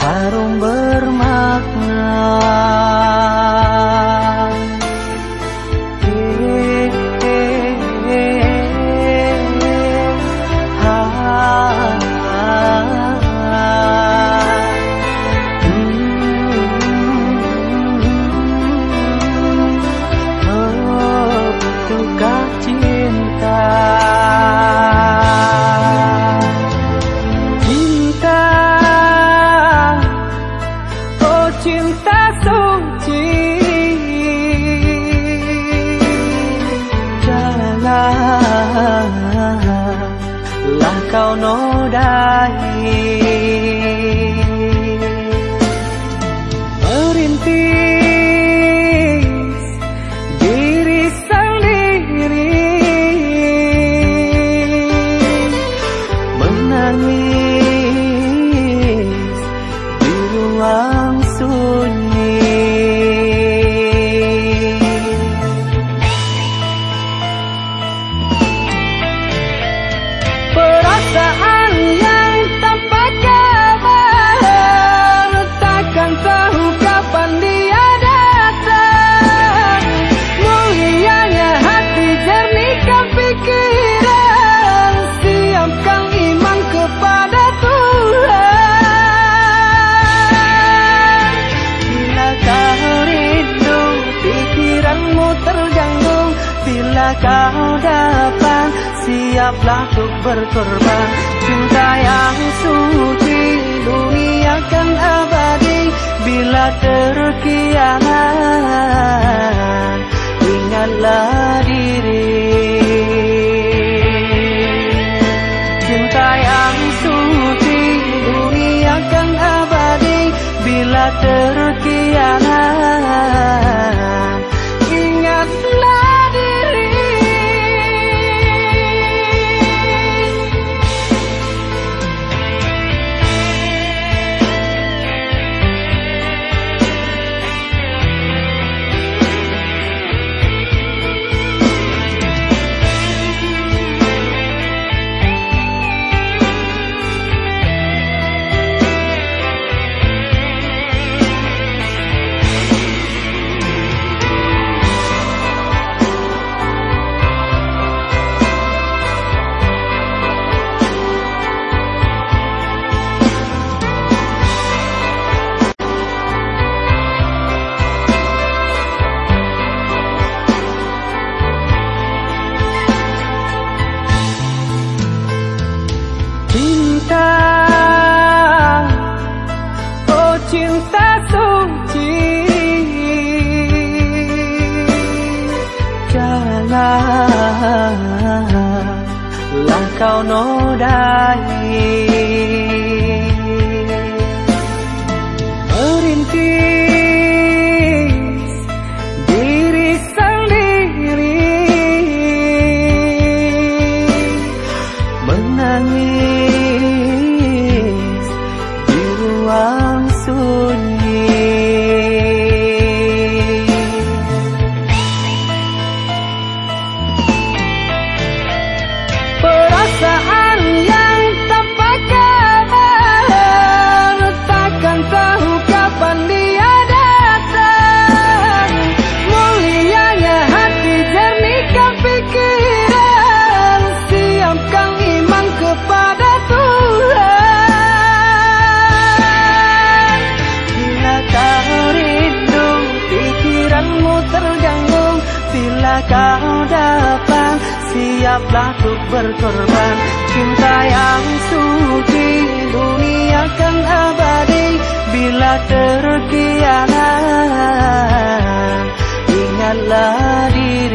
harum bermakna kau nodai Merintis kau dapat Siaplah untuk berkorban. Cinta yang suci Dunia kan abadi. Bila terkianat Bila kau nodai telah tuk berkorban. Cinta yang suci dunia kan abadi Bila terkianat. Ingatlah dia